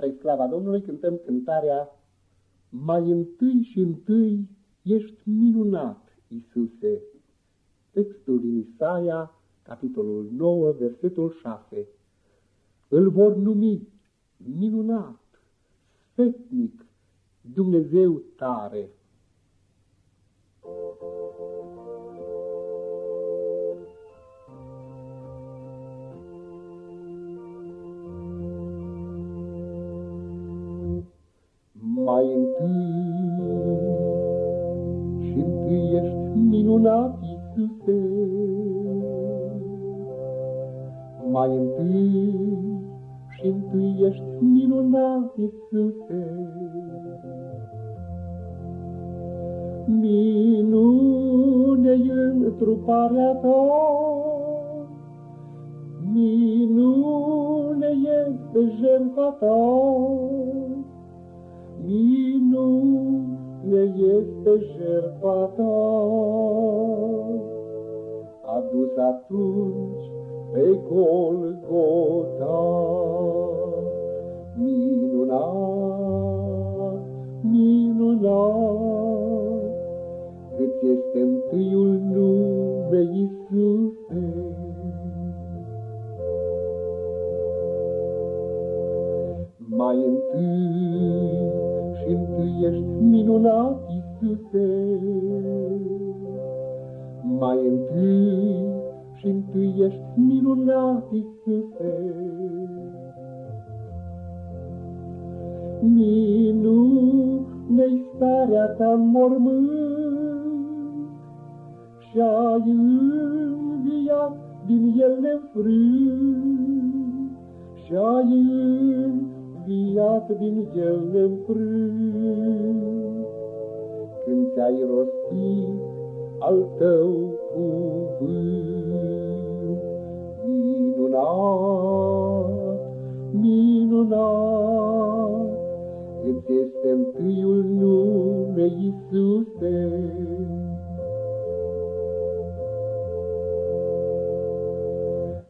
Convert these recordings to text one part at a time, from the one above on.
Spre slava Domnului cântăm cântarea Mai întâi și întâi ești minunat, Iisuse. Textul din Isaia, capitolul 9, versetul 6. Îl vor numi minunat, sfetnic, Dumnezeu tare. Mai întâi și întâi ești minunat, Iisuse. Mai întâi și întâi ești minunat, Iisuse. Minune-i întruparea ta, minune este jertfa ta, minune este jertfa ta. Adus atunci pe Golgota, minunat, minunat, Îți este întâiul nume, Iisuse. Mai întâi și întâi ești minunat, Iisuse. Mai întâi și întâi ești minunat, Iisuse. Minune-i starea ta în mormânt Și-ai înviat din el neînfrânt Și-ai înviat din el neînfrânt Când ți-ai rostit al tău cuvânt Minunat, minunat Îți este întâiul nume, Iisuse.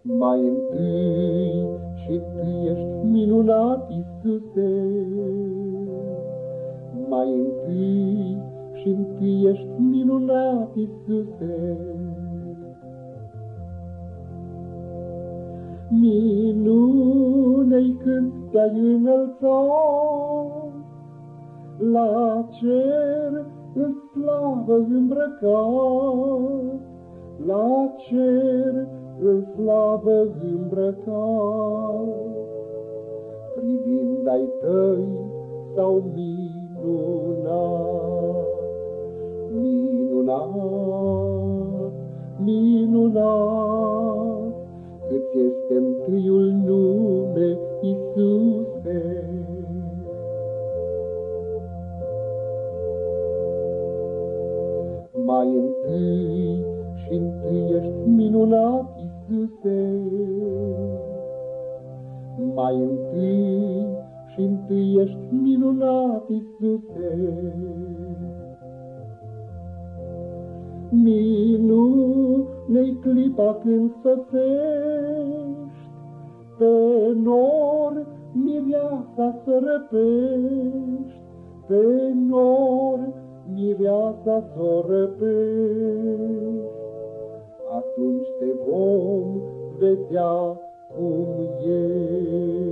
Mai întâi și tu ești minunat, Iisuse. Mai întâi și întâi ești minunat, Iisuse. Minune-i când te-ai înălțat, La cer în slavă îmbrăcat, La cer în slavă îmbrăcat. Privind ai tăi sau minunat, Minunat, minunat, Îți este întâiul nume, Iisuse. Mai întâi și întâi ești minunat, Iisuse. Mai întâi și întâi ești minunat, Iisuse. Minune-i clipa când sosești, Pe nor mireasa să răpești, Pe nor mireasa să răpești. Atunci te vom vedea cum ești.